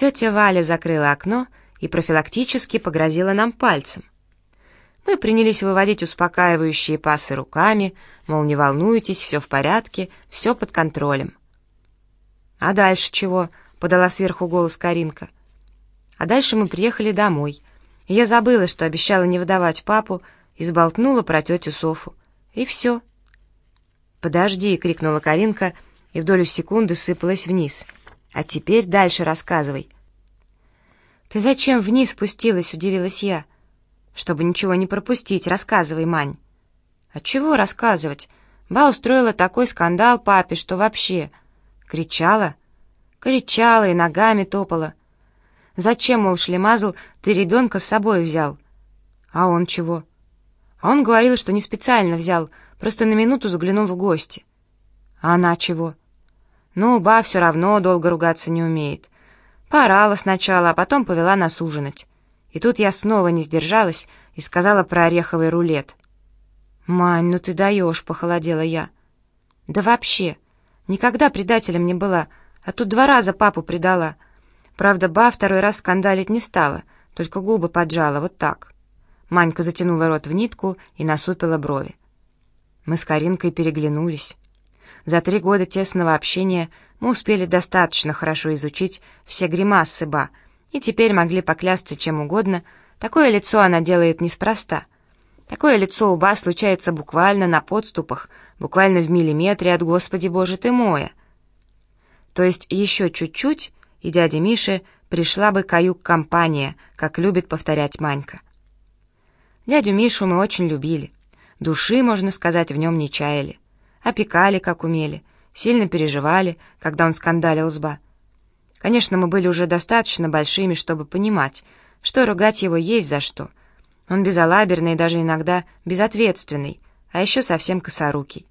Тетя Валя закрыла окно и профилактически погрозила нам пальцем. Мы принялись выводить успокаивающие пасы руками, мол, не волнуйтесь, все в порядке, все под контролем. «А дальше чего?» — подала сверху голос Каринка. А дальше мы приехали домой. Я забыла, что обещала не выдавать папу, и сболтнула про тетю Софу. И все. «Подожди!» — крикнула Каринка, и в долю секунды сыпалась вниз. «А теперь дальше рассказывай». «Ты зачем вниз спустилась?» — удивилась я. «Чтобы ничего не пропустить, рассказывай, Мань». «А чего рассказывать? Ба устроила такой скандал папе, что вообще...» «Кричала?» «Кричала и ногами топала. Зачем, мол, шлемазл, ты ребенка с собой взял?» «А он чего?» «А он говорил, что не специально взял, просто на минуту заглянул в гости». «А она чего?» «Ну, ба все равно долго ругаться не умеет. Поорала сначала, а потом повела нас ужинать. И тут я снова не сдержалась и сказала про ореховый рулет». «Мань, ну ты даешь», — похолодела я. «Да вообще, никогда предателем не была, а тут два раза папу предала». Правда, Ба второй раз скандалить не стала, только губы поджала, вот так. Манька затянула рот в нитку и насупила брови. Мы с Каринкой переглянулись. За три года тесного общения мы успели достаточно хорошо изучить все гримасы Ба, и теперь могли поклясться чем угодно, такое лицо она делает неспроста. Такое лицо у Ба случается буквально на подступах, буквально в миллиметре от «Господи Боже ты моя». То есть еще чуть-чуть, и дяде Мише пришла бы каюк-компания, как любит повторять Манька. Дядю Мишу мы очень любили. Души, можно сказать, в нем не чаяли. Опекали, как умели, сильно переживали, когда он скандалил с Ба. Конечно, мы были уже достаточно большими, чтобы понимать, что ругать его есть за что. Он безалаберный и даже иногда безответственный, а еще совсем косорукий.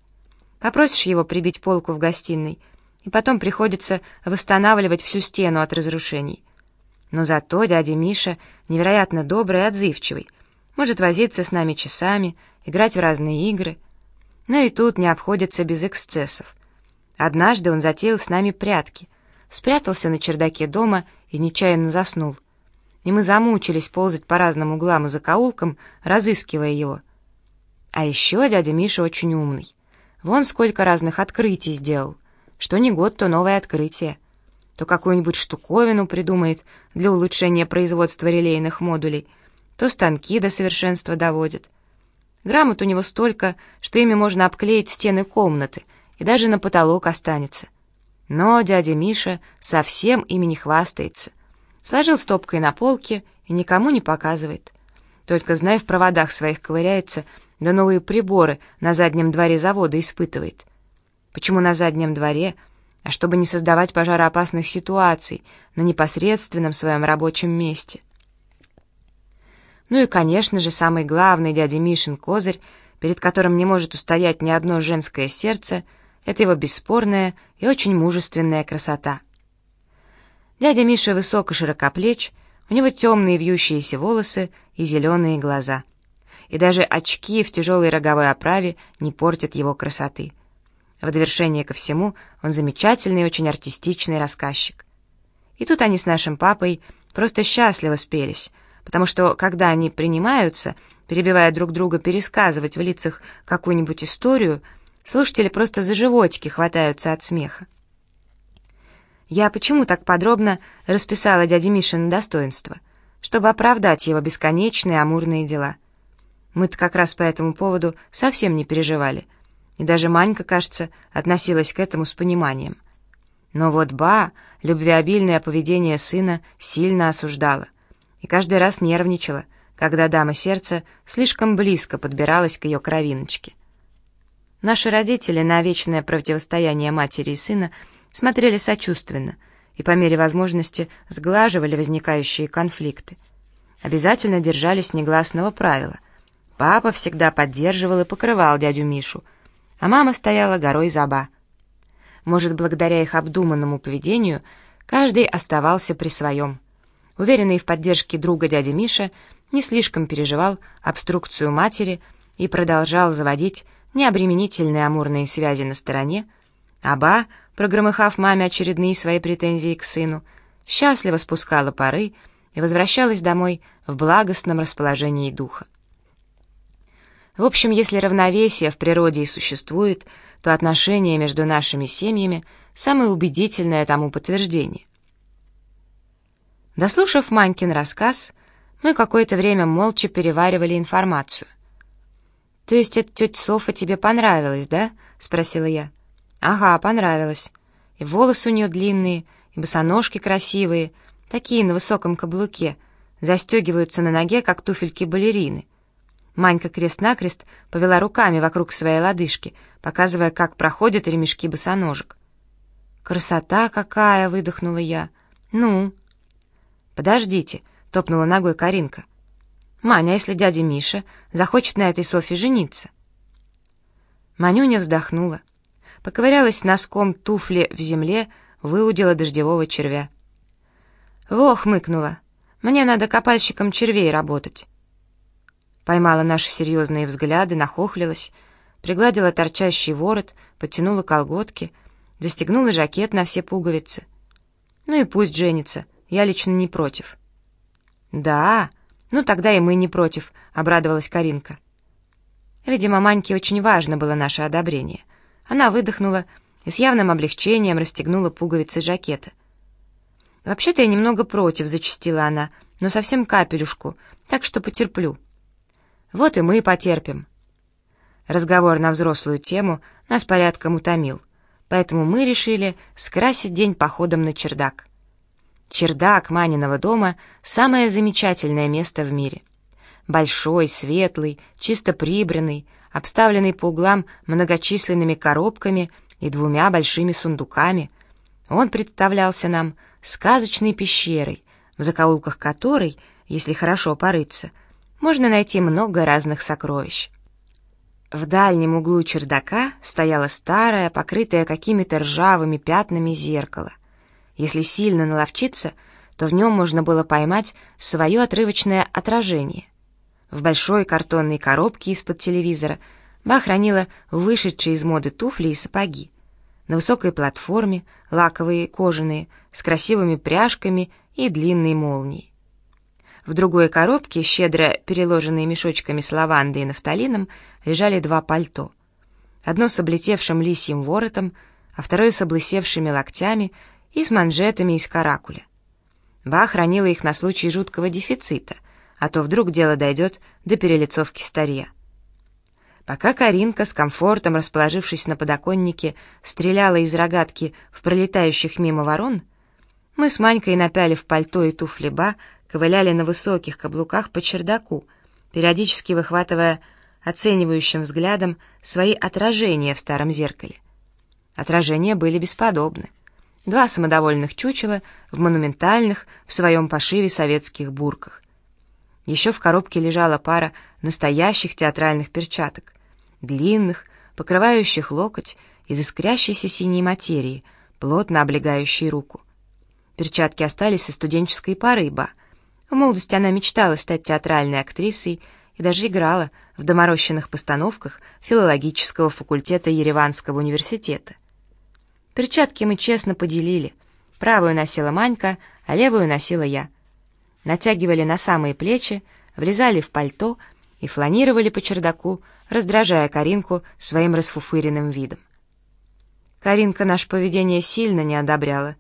Попросишь его прибить полку в гостиной — и потом приходится восстанавливать всю стену от разрушений. Но зато дядя Миша невероятно добрый и отзывчивый, может возиться с нами часами, играть в разные игры. Но и тут не обходится без эксцессов. Однажды он затеял с нами прятки, спрятался на чердаке дома и нечаянно заснул. И мы замучились ползать по разным углам и закоулкам, разыскивая его. А еще дядя Миша очень умный. Вон сколько разных открытий сделал — что не год, то новое открытие. То какую-нибудь штуковину придумает для улучшения производства релейных модулей, то станки до совершенства доводит. Грамот у него столько, что ими можно обклеить стены комнаты, и даже на потолок останется. Но дядя Миша совсем ими не хвастается. Сложил стопкой на полке и никому не показывает. Только, зная, в проводах своих ковыряется, да новые приборы на заднем дворе завода испытывает. Почему на заднем дворе? А чтобы не создавать пожароопасных ситуаций на непосредственном своем рабочем месте. Ну и, конечно же, самый главный дядя Мишин козырь, перед которым не может устоять ни одно женское сердце, это его бесспорная и очень мужественная красота. Дядя Миша высок и широкоплеч, у него темные вьющиеся волосы и зеленые глаза. И даже очки в тяжелой роговой оправе не портят его красоты. В довершение ко всему, он замечательный и очень артистичный рассказчик. И тут они с нашим папой просто счастливо спелись, потому что, когда они принимаются, перебивая друг друга пересказывать в лицах какую-нибудь историю, слушатели просто за животики хватаются от смеха. Я почему так подробно расписала дяде Мишина достоинства? Чтобы оправдать его бесконечные амурные дела. Мы-то как раз по этому поводу совсем не переживали — и даже Манька, кажется, относилась к этому с пониманием. Но вот Ба любвеобильное поведение сына сильно осуждала и каждый раз нервничала, когда дама сердца слишком близко подбиралась к ее кровиночке. Наши родители на вечное противостояние матери и сына смотрели сочувственно и по мере возможности сглаживали возникающие конфликты. Обязательно держались негласного правила. Папа всегда поддерживал и покрывал дядю Мишу — а мама стояла горой заба. Может, благодаря их обдуманному поведению, каждый оставался при своем. Уверенный в поддержке друга дядя Миша не слишком переживал обструкцию матери и продолжал заводить необременительные амурные связи на стороне, а Ба, прогромыхав маме очередные свои претензии к сыну, счастливо спускала пары и возвращалась домой в благостном расположении духа. В общем, если равновесие в природе и существует, то отношения между нашими семьями — самое убедительное тому подтверждение. Дослушав Манькин рассказ, мы какое-то время молча переваривали информацию. «То есть эта тетя Софа тебе понравилась, да?» — спросила я. «Ага, понравилась. И волосы у нее длинные, и босоножки красивые, такие на высоком каблуке, застегиваются на ноге, как туфельки балерины. Манька крест-накрест повела руками вокруг своей лодыжки, показывая, как проходят ремешки босоножек. «Красота какая!» — выдохнула я. «Ну?» «Подождите», — топнула ногой Каринка. «Маня, а если дядя Миша захочет на этой Софье жениться?» Манюня вздохнула, поковырялась носком туфли в земле, выудила дождевого червя. «Во!» — хмыкнула. «Мне надо копальщиком червей работать». Поймала наши серьезные взгляды, нахохлилась, пригладила торчащий ворот, подтянула колготки, застегнула жакет на все пуговицы. Ну и пусть женится, я лично не против. «Да, ну тогда и мы не против», — обрадовалась Каринка. Видимо, Маньке очень важно было наше одобрение. Она выдохнула и с явным облегчением расстегнула пуговицы жакета. «Вообще-то я немного против», — зачастила она, — «но совсем капелюшку, так что потерплю». Вот и мы потерпим. Разговор на взрослую тему нас порядком утомил, поэтому мы решили скрасить день походом на чердак. Чердак Маниного дома — самое замечательное место в мире. Большой, светлый, чисто прибранный, обставленный по углам многочисленными коробками и двумя большими сундуками, он представлялся нам сказочной пещерой, в закоулках которой, если хорошо порыться, можно найти много разных сокровищ. В дальнем углу чердака стояло старое, покрытое какими-то ржавыми пятнами зеркало. Если сильно наловчиться, то в нем можно было поймать свое отрывочное отражение. В большой картонной коробке из-под телевизора Ба хранила вышедшие из моды туфли и сапоги. На высокой платформе лаковые кожаные, с красивыми пряжками и длинной молнией. В другой коробке, щедро переложенные мешочками с лавандой и нафталином, лежали два пальто. Одно с облетевшим лисьим воротом, а второе с облысевшими локтями и с манжетами из каракуля. Ба хранила их на случай жуткого дефицита, а то вдруг дело дойдет до перелицовки старья. Пока Каринка, с комфортом расположившись на подоконнике, стреляла из рогатки в пролетающих мимо ворон, мы с Манькой, напялив пальто и туфли Ба, ковыляли на высоких каблуках по чердаку, периодически выхватывая оценивающим взглядом свои отражения в старом зеркале. Отражения были бесподобны. Два самодовольных чучела в монументальных, в своем пошиве советских бурках. Еще в коробке лежала пара настоящих театральных перчаток, длинных, покрывающих локоть из искрящейся синей материи, плотно облегающей руку. Перчатки остались со студенческой поры, ба, в молодости она мечтала стать театральной актрисой и даже играла в доморощенных постановках филологического факультета Ереванского университета. Перчатки мы честно поделили. Правую носила Манька, а левую носила я. Натягивали на самые плечи, влезали в пальто и фланировали по чердаку, раздражая Каринку своим расфуфыренным видом. Каринка наше поведение сильно не одобряла,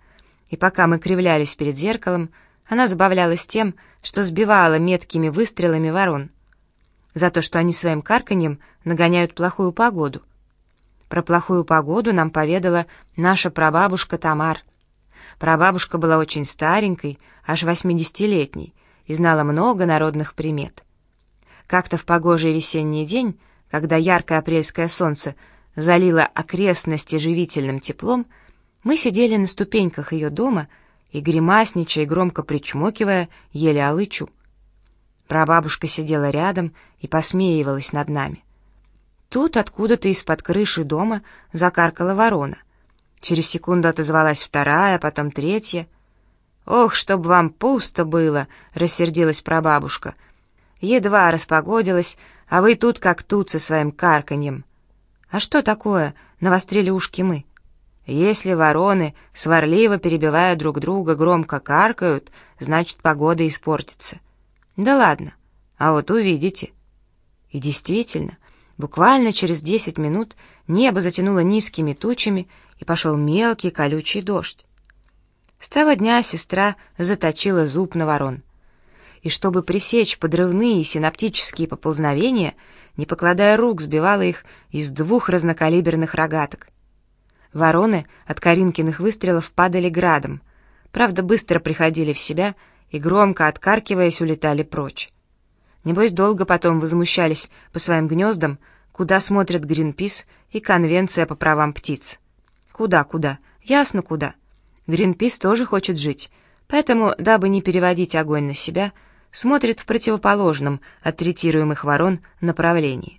и пока мы кривлялись перед зеркалом, она забавлялась тем, что сбивала меткими выстрелами ворон. За то, что они своим карканьем нагоняют плохую погоду. Про плохую погоду нам поведала наша прабабушка Тамар. Прабабушка была очень старенькой, аж восьмидесятилетней, и знала много народных примет. Как-то в погожий весенний день, когда яркое апрельское солнце залило окрестности живительным теплом, мы сидели на ступеньках ее дома и, гримасничая и громко причмокивая, ели алычу. Прабабушка сидела рядом и посмеивалась над нами. Тут откуда-то из-под крыши дома закаркала ворона. Через секунду отозвалась вторая, потом третья. «Ох, чтоб вам пусто было!» — рассердилась прабабушка. «Едва распогодилась, а вы тут как тут со своим карканьем». «А что такое?» — навострили ушки мы. Если вороны, сварливо перебивая друг друга, громко каркают, значит, погода испортится. Да ладно, а вот увидите. И действительно, буквально через десять минут небо затянуло низкими тучами, и пошел мелкий колючий дождь. С того дня сестра заточила зуб на ворон. И чтобы пресечь подрывные синаптические поползновения, не покладая рук, сбивала их из двух разнокалиберных рогаток. Вороны от Каринкиных выстрелов падали градом, правда, быстро приходили в себя и, громко откаркиваясь, улетали прочь. Небось, долго потом возмущались по своим гнездам, куда смотрят Гринпис и Конвенция по правам птиц. Куда-куда? Ясно, куда. Гринпис тоже хочет жить, поэтому, дабы не переводить огонь на себя, смотрит в противоположном от третируемых ворон направлении.